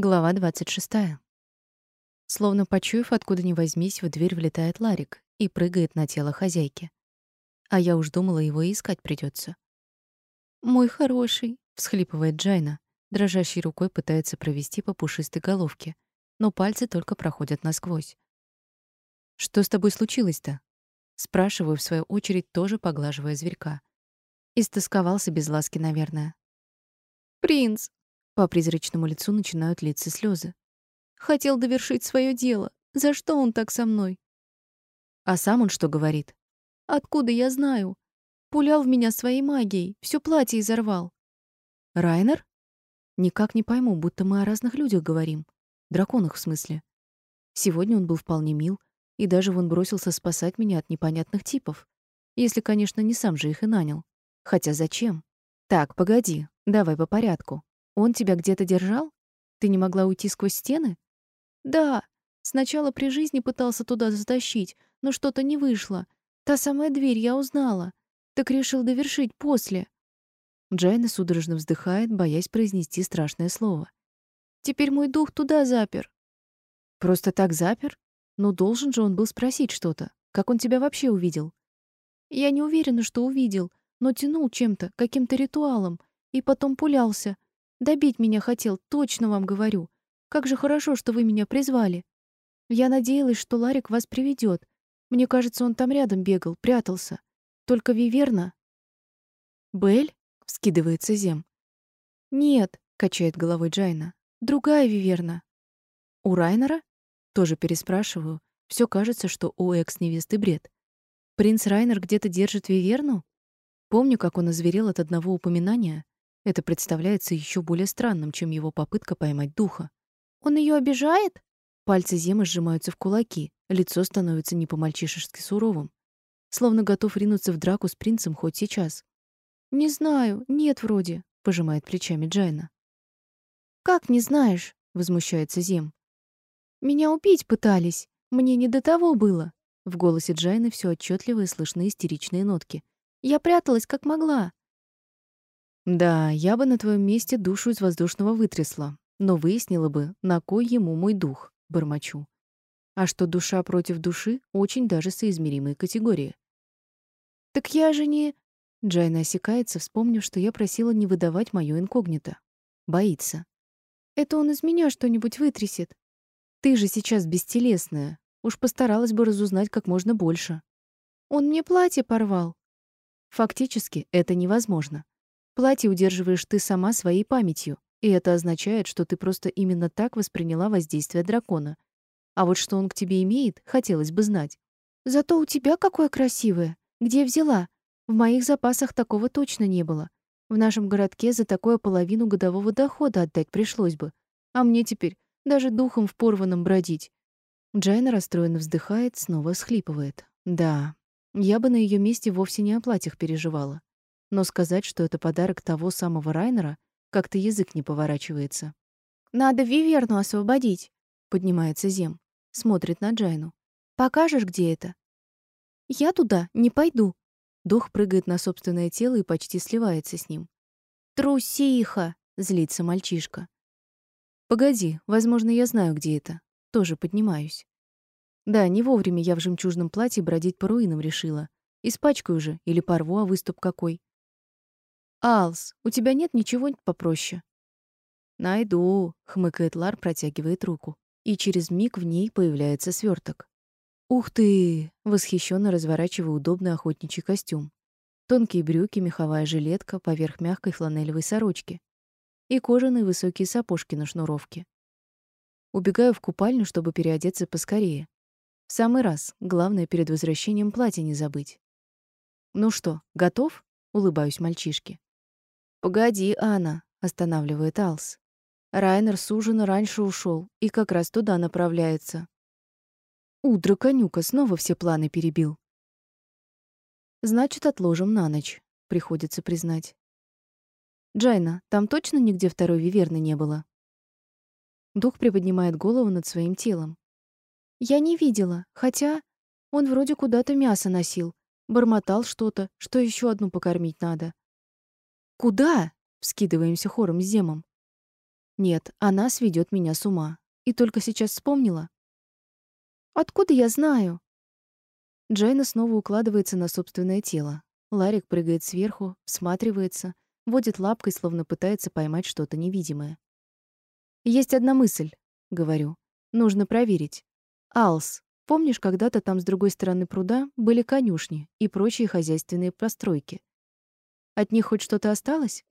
Глава 26. Словно почуяв, откуда ни возьмись, в дверь влетает Ларик и прыгает на тело хозяйки. А я уж думала, его искать придется. «Мой хороший», — всхлипывает Джайна. Дрожащей рукой пытается провести по пушистой головке, но пальцы только проходят насквозь. «Что с тобой случилось-то?» Спрашиваю, в свою очередь, тоже поглаживая зверька. Истосковался без ласки, наверное. «Принц!» По призрачному лицу начинают литься слезы. Хотел довершить свое дело. За что он так со мной? А сам он что говорит? Откуда я знаю? Пулял в меня своей магией, все платье изорвал. Райнер? Никак не пойму, будто мы о разных людях говорим. Драконах, в смысле. Сегодня он был вполне мил, и даже вон бросился спасать меня от непонятных типов. Если, конечно, не сам же их и нанял. Хотя зачем? Так, погоди, давай по порядку. Он тебя где-то держал? Ты не могла уйти сквозь стены? Да. Сначала при жизни пытался туда затащить, но что-то не вышло. Та самая дверь я узнала. Так решил довершить после. Джайна судорожно вздыхает, боясь произнести страшное слово. Теперь мой дух туда запер. Просто так запер? Ну, должен же он был спросить что-то. Как он тебя вообще увидел? Я не уверена, что увидел, но тянул чем-то, каким-то ритуалом, и потом пулялся. Добить меня хотел, точно вам говорю. Как же хорошо, что вы меня призвали. Я надеялась, что Ларик вас приведет. Мне кажется, он там рядом бегал, прятался. Только Виверна... Бель? Вскидывается Зем. Нет, качает головой Джайна. Другая Виверна. У Райнера? Тоже переспрашиваю. Все кажется, что у экс-невесты бред. Принц Райнер где-то держит Виверну? Помню, как он озверел от одного упоминания. Это представляется еще более странным, чем его попытка поймать духа. Он ее обижает? Пальцы Земы сжимаются в кулаки, лицо становится не по-мальчишески суровым, словно готов ринуться в драку с принцем хоть сейчас. Не знаю, нет вроде, пожимает плечами Джайна. Как не знаешь? возмущается Зем. Меня убить пытались. Мне не до того было. В голосе Джайны все отчетливо и слышны истеричные нотки. Я пряталась как могла. Да, я бы на твоем месте душу из воздушного вытрясла, но выяснила бы, на кой ему мой дух, бормочу. А что душа против души очень даже соизмеримые категории. Так я же не Джайна осекается, вспомнив, что я просила не выдавать моё инкогнито. Боится. Это он из меня что-нибудь вытрясет. Ты же сейчас бестелесная. Уж постаралась бы разузнать как можно больше. Он мне платье порвал. Фактически это невозможно. Платье удерживаешь ты сама своей памятью, и это означает, что ты просто именно так восприняла воздействие дракона. А вот что он к тебе имеет, хотелось бы знать. Зато у тебя какое красивое. Где взяла? В моих запасах такого точно не было. В нашем городке за такое половину годового дохода отдать пришлось бы. А мне теперь даже духом в порванном бродить. Джайна расстроенно вздыхает, снова схлипывает. Да, я бы на ее месте вовсе не о платьях переживала. Но сказать, что это подарок того самого Райнера, как-то язык не поворачивается. «Надо Виверну освободить», — поднимается Зем. Смотрит на Джайну. «Покажешь, где это?» «Я туда не пойду». Дух прыгает на собственное тело и почти сливается с ним. «Трусиха!» — злится мальчишка. «Погоди, возможно, я знаю, где это. Тоже поднимаюсь». Да, не вовремя я в жемчужном платье бродить по руинам решила. Испачкаю же или порву, а выступ какой. «Алс, у тебя нет ничего попроще?» «Найду», — хмыкает Лар, протягивает руку. И через миг в ней появляется сверток. «Ух ты!» — восхищенно разворачиваю удобный охотничий костюм. Тонкие брюки, меховая жилетка поверх мягкой фланелевой сорочки и кожаные высокие сапожки на шнуровке. Убегаю в купальню, чтобы переодеться поскорее. В самый раз, главное перед возвращением платье не забыть. «Ну что, готов?» — улыбаюсь мальчишке. «Погоди, Анна», — останавливает Алс. Райнер с ужина раньше ушел и как раз туда направляется. Удра конюка снова все планы перебил. Значит, отложим на ночь, приходится признать. Джайна, там точно нигде второй виверны не было? Дух приподнимает голову над своим телом. Я не видела, хотя он вроде куда-то мясо носил, бормотал что-то, что еще одну покормить надо. «Куда?» — вскидываемся хором с Земом. Нет, она сведет меня с ума. И только сейчас вспомнила. Откуда я знаю? Джайна снова укладывается на собственное тело. Ларик прыгает сверху, всматривается, водит лапкой, словно пытается поймать что-то невидимое. «Есть одна мысль», — говорю. «Нужно проверить. Алс, помнишь, когда-то там с другой стороны пруда были конюшни и прочие хозяйственные постройки? От них хоть что-то осталось?»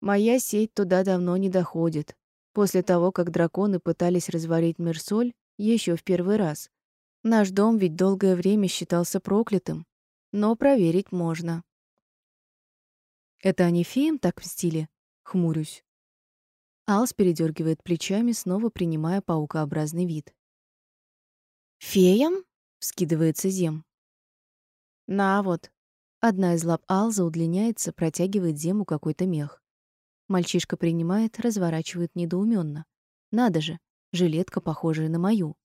Моя сеть туда давно не доходит. После того, как драконы пытались развалить Мерсоль еще в первый раз. Наш дом ведь долгое время считался проклятым, но проверить можно. Это они феям так мстили? Хмурюсь. Алс передергивает плечами, снова принимая паукообразный вид. «Феям?» — вскидывается Зем. «На вот». Одна из лап Алза удлиняется, протягивает Зему какой-то мех. Мальчишка принимает, разворачивает недоуменно. Надо же, жилетка похожая на мою.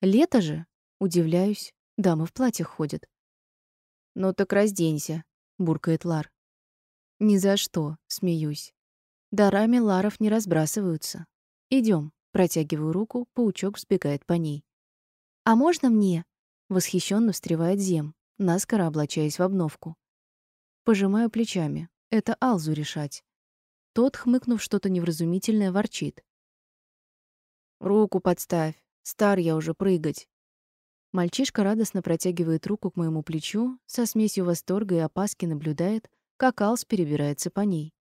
Лето же, удивляюсь, дамы в платьях ходят. Ну так разденься, буркает Лар. Ни за что, смеюсь. Дарами Ларов не разбрасываются. Идем. Протягиваю руку, паучок взбегает по ней. А можно мне? Восхищенно встревает Зем, наскоро облачаясь в обновку. Пожимаю плечами. Это Алзу решать. Тот, хмыкнув что-то невразумительное, ворчит. «Руку подставь. Стар я уже прыгать». Мальчишка радостно протягивает руку к моему плечу, со смесью восторга и опаски наблюдает, как Алс перебирается по ней.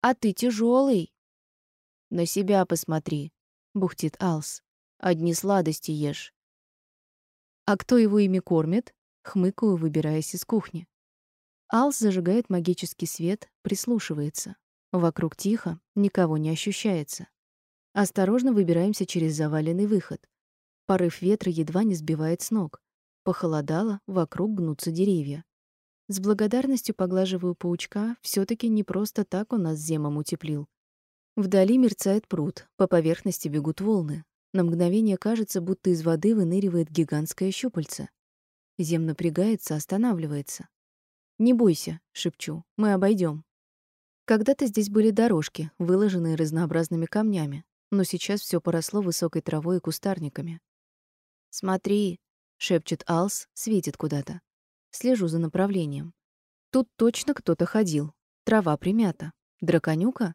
«А ты тяжелый. «На себя посмотри», — бухтит Алс. «Одни сладости ешь». «А кто его ими кормит?» — хмыкаю, выбираясь из кухни. Алс зажигает магический свет, прислушивается. Вокруг тихо, никого не ощущается. Осторожно выбираемся через заваленный выход. Порыв ветра едва не сбивает с ног. Похолодало, вокруг гнутся деревья. С благодарностью поглаживаю паучка, все таки не просто так он нас земом утеплил. Вдали мерцает пруд, по поверхности бегут волны. На мгновение кажется, будто из воды выныривает гигантское щупальце. Зем напрягается, останавливается. «Не бойся», — шепчу, — «мы обойдем. Когда-то здесь были дорожки, выложенные разнообразными камнями, но сейчас все поросло высокой травой и кустарниками. «Смотри», — шепчет Алс, светит куда-то. Слежу за направлением. Тут точно кто-то ходил. Трава примята. Драконюка?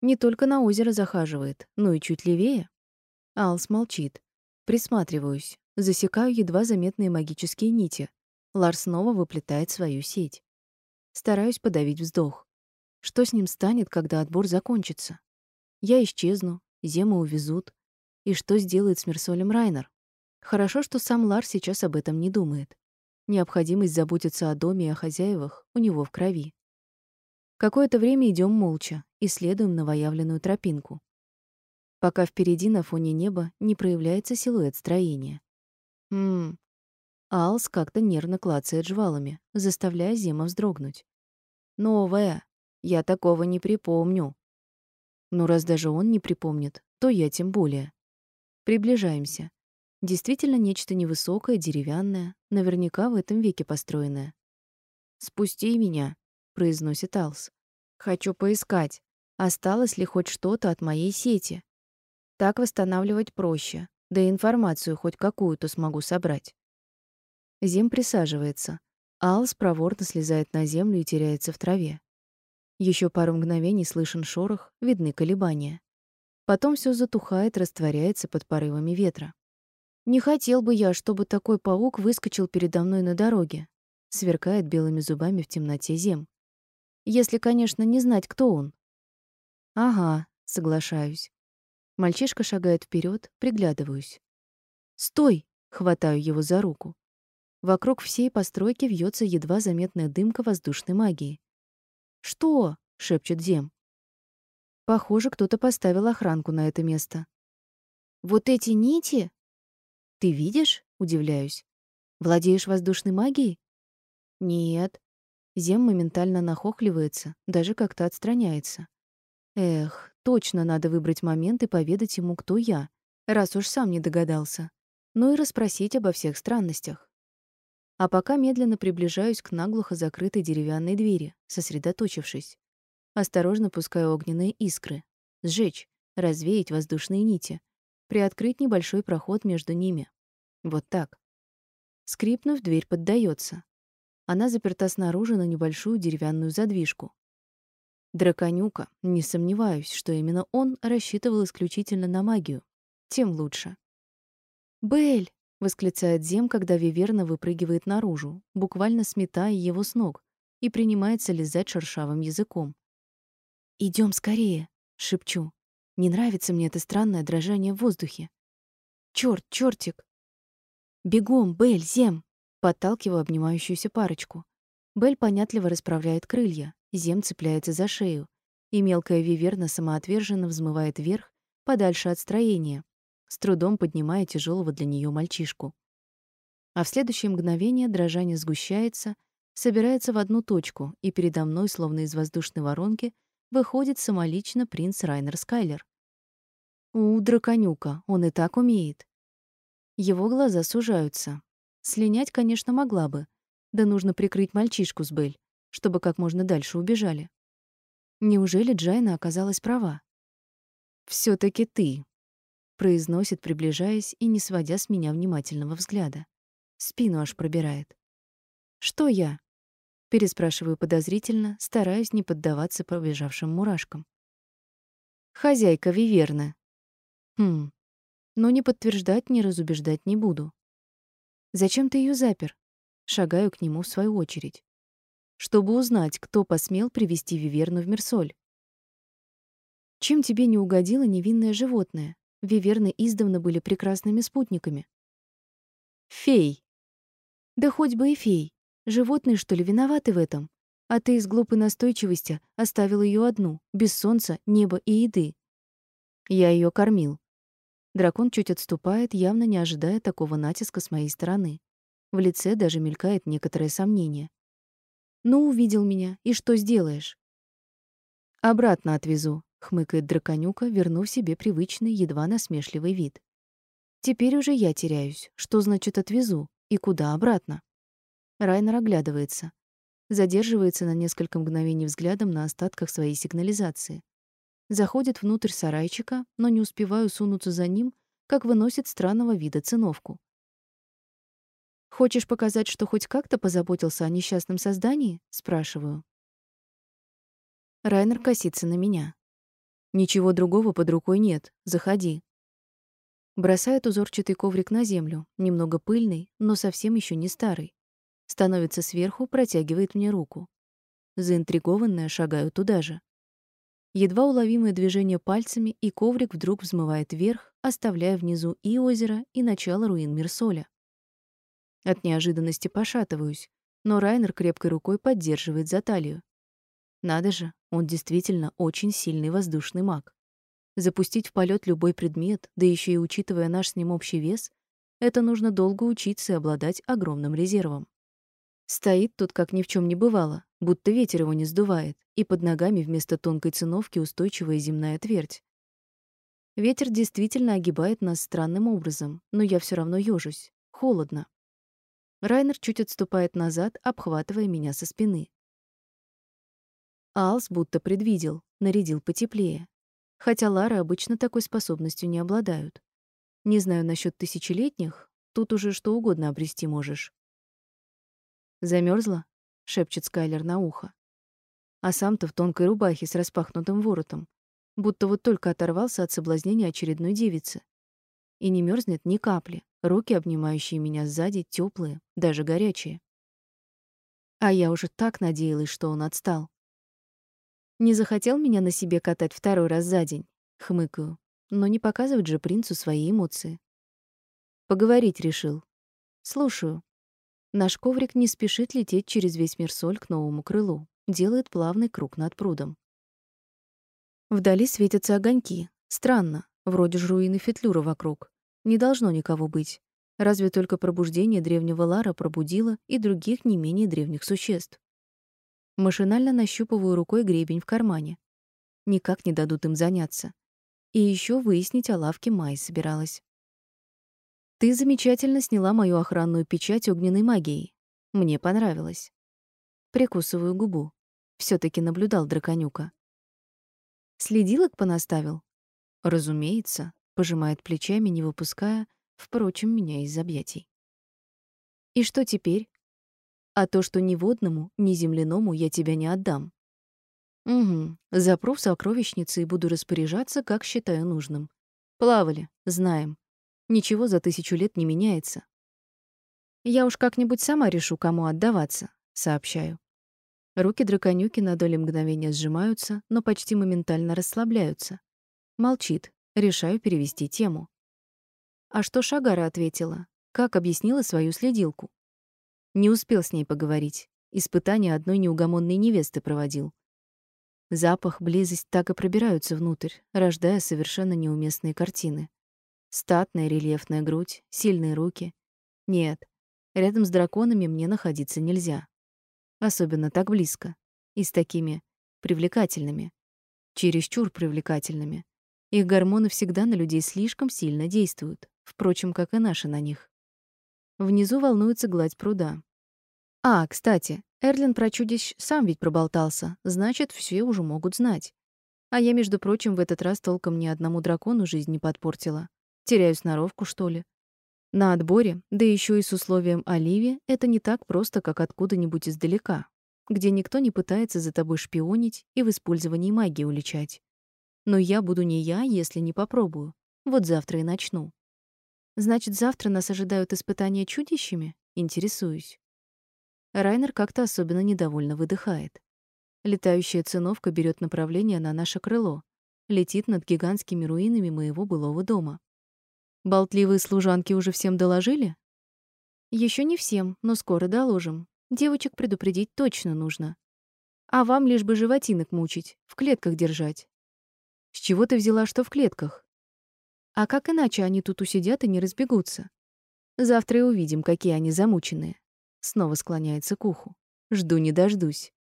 Не только на озеро захаживает, но и чуть левее. Алс молчит. Присматриваюсь. Засекаю едва заметные магические нити, Лар снова выплетает свою сеть. Стараюсь подавить вздох. Что с ним станет, когда отбор закончится? Я исчезну, Зему увезут. И что сделает с Мерсолем Райнер? Хорошо, что сам Лар сейчас об этом не думает. Необходимость заботиться о доме и о хозяевах у него в крови. Какое-то время идем молча, исследуем новоявленную тропинку. Пока впереди на фоне неба не проявляется силуэт строения. Хм, Алс как-то нервно клацает жвалами, заставляя Зема вздрогнуть. «Новая. Я такого не припомню». Но раз даже он не припомнит, то я тем более. Приближаемся. Действительно нечто невысокое, деревянное, наверняка в этом веке построенное. «Спусти меня», — произносит Алс. «Хочу поискать, осталось ли хоть что-то от моей сети. Так восстанавливать проще, да и информацию хоть какую-то смогу собрать». Зем присаживается. Алс проворно слезает на землю и теряется в траве. Еще пару мгновений слышен шорох, видны колебания. Потом все затухает, растворяется под порывами ветра. Не хотел бы я, чтобы такой паук выскочил передо мной на дороге, сверкает белыми зубами в темноте Зем. Если, конечно, не знать, кто он. Ага, соглашаюсь. Мальчишка шагает вперед, приглядываюсь. Стой, хватаю его за руку. Вокруг всей постройки вьется едва заметная дымка воздушной магии. «Что?» — шепчет Зем. Похоже, кто-то поставил охранку на это место. «Вот эти нити?» «Ты видишь?» — удивляюсь. «Владеешь воздушной магией?» «Нет». Зем моментально нахохливается, даже как-то отстраняется. Эх, точно надо выбрать момент и поведать ему, кто я, раз уж сам не догадался. Ну и расспросить обо всех странностях а пока медленно приближаюсь к наглухо закрытой деревянной двери, сосредоточившись. Осторожно пускаю огненные искры. Сжечь, развеять воздушные нити. Приоткрыть небольшой проход между ними. Вот так. Скрипнув, дверь поддается. Она заперта снаружи на небольшую деревянную задвижку. Драконюка, не сомневаюсь, что именно он рассчитывал исключительно на магию. Тем лучше. «Белль!» — восклицает Зем, когда Виверна выпрыгивает наружу, буквально сметая его с ног, и принимается лизать шершавым языком. Идем скорее!» — шепчу. Не нравится мне это странное дрожание в воздухе. Черт, чертик! Бегом, Бель, Зем! Подталкиваю обнимающуюся парочку. Бель понятливо расправляет крылья, Зем цепляется за шею, и мелкая виверна самоотверженно взмывает вверх, подальше от строения, с трудом поднимая тяжелого для нее мальчишку. А в следующее мгновение дрожание сгущается, собирается в одну точку, и передо мной, словно из воздушной воронки, выходит самолично принц Райнер Скайлер. У, драконюка, он и так умеет. Его глаза сужаются. Слинять, конечно, могла бы. Да нужно прикрыть мальчишку с Бель, чтобы как можно дальше убежали. Неужели Джайна оказалась права? все таки ты», — произносит, приближаясь и не сводя с меня внимательного взгляда. Спину аж пробирает. «Что я?» Переспрашиваю подозрительно, стараюсь не поддаваться пробежавшим мурашкам. Хозяйка Виверна. Хм. Но ни подтверждать, ни разубеждать не буду. Зачем ты ее запер? Шагаю к нему в свою очередь. Чтобы узнать, кто посмел привести Виверну в Мерсоль. Чем тебе не угодило невинное животное? Виверны издавна были прекрасными спутниками. Фей. Да хоть бы и фей. Животные, что ли, виноваты в этом? А ты из глупой настойчивости оставил ее одну, без солнца, неба и еды. Я ее кормил. Дракон чуть отступает, явно не ожидая такого натиска с моей стороны. В лице даже мелькает некоторое сомнение. «Ну, увидел меня, и что сделаешь?» «Обратно отвезу», — хмыкает драконюка, вернув себе привычный, едва насмешливый вид. «Теперь уже я теряюсь. Что значит «отвезу»? И куда обратно?» Райнер оглядывается. Задерживается на несколько мгновений взглядом на остатках своей сигнализации. Заходит внутрь сарайчика, но не успеваю сунуться за ним, как выносит странного вида циновку. «Хочешь показать, что хоть как-то позаботился о несчастном создании?» — спрашиваю. Райнер косится на меня. «Ничего другого под рукой нет. Заходи». Бросает узорчатый коврик на землю, немного пыльный, но совсем еще не старый. Становится сверху, протягивает мне руку. Заинтригованная шагаю туда же. Едва уловимое движение пальцами, и коврик вдруг взмывает вверх, оставляя внизу и озеро, и начало руин Мирсоля. От неожиданности пошатываюсь, но Райнер крепкой рукой поддерживает за талию. Надо же, он действительно очень сильный воздушный маг. Запустить в полет любой предмет, да еще и учитывая наш с ним общий вес, это нужно долго учиться и обладать огромным резервом. Стоит тут, как ни в чем не бывало, будто ветер его не сдувает, и под ногами вместо тонкой циновки устойчивая земная твердь. Ветер действительно огибает нас странным образом, но я все равно ёжусь. Холодно. Райнер чуть отступает назад, обхватывая меня со спины. Алс будто предвидел, нарядил потеплее. Хотя Лары обычно такой способностью не обладают. Не знаю насчет тысячелетних, тут уже что угодно обрести можешь. Замерзла? шепчет Скайлер на ухо. А сам-то в тонкой рубахе с распахнутым воротом, будто вот только оторвался от соблазнения очередной девицы. И не мерзнет ни капли. Руки, обнимающие меня сзади, теплые, даже горячие. А я уже так надеялась, что он отстал. Не захотел меня на себе катать второй раз за день, хмыкаю, но не показывать же принцу свои эмоции. Поговорить решил. Слушаю. Наш коврик не спешит лететь через весь мир соль к новому крылу, делает плавный круг над прудом. Вдали светятся огоньки. Странно, вроде ж руины Фетлюра вокруг. Не должно никого быть. Разве только пробуждение древнего Лара пробудило и других не менее древних существ. Машинально нащупываю рукой гребень в кармане. Никак не дадут им заняться. И еще выяснить о лавке Майи собиралась. Ты замечательно сняла мою охранную печать огненной магией. Мне понравилось. Прикусываю губу. все таки наблюдал драконюка. Следилок понаставил? Разумеется, пожимает плечами, не выпуская, впрочем, меня из объятий. И что теперь? А то, что ни водному, ни земляному я тебя не отдам. Угу, запру в сокровищнице и буду распоряжаться, как считаю нужным. Плавали, знаем. Ничего за тысячу лет не меняется. Я уж как-нибудь сама решу, кому отдаваться, сообщаю. Руки драконюки на доли мгновения сжимаются, но почти моментально расслабляются. Молчит. Решаю перевести тему. А что Шагара ответила? Как объяснила свою следилку? Не успел с ней поговорить. Испытание одной неугомонной невесты проводил. Запах, близость так и пробираются внутрь, рождая совершенно неуместные картины. Статная рельефная грудь, сильные руки. Нет, рядом с драконами мне находиться нельзя. Особенно так близко. И с такими привлекательными. Чересчур привлекательными. Их гормоны всегда на людей слишком сильно действуют, впрочем, как и наши на них. Внизу волнуется гладь пруда. А, кстати, Эрлин про чудищ сам ведь проболтался, значит, все уже могут знать. А я, между прочим, в этот раз толком ни одному дракону жизнь не подпортила. Теряю сноровку, что ли? На отборе, да еще и с условием Оливии, это не так просто, как откуда-нибудь издалека, где никто не пытается за тобой шпионить и в использовании магии уличать. Но я буду не я, если не попробую. Вот завтра и начну. Значит, завтра нас ожидают испытания чудищами? Интересуюсь. Райнер как-то особенно недовольно выдыхает. Летающая циновка берет направление на наше крыло, летит над гигантскими руинами моего былого дома. Болтливые служанки уже всем доложили? Еще не всем, но скоро доложим. Девочек предупредить точно нужно. А вам лишь бы животинок мучить, в клетках держать. С чего ты взяла, что в клетках? А как иначе они тут усидят и не разбегутся? Завтра и увидим, какие они замученные. Снова склоняется к уху. Жду не дождусь.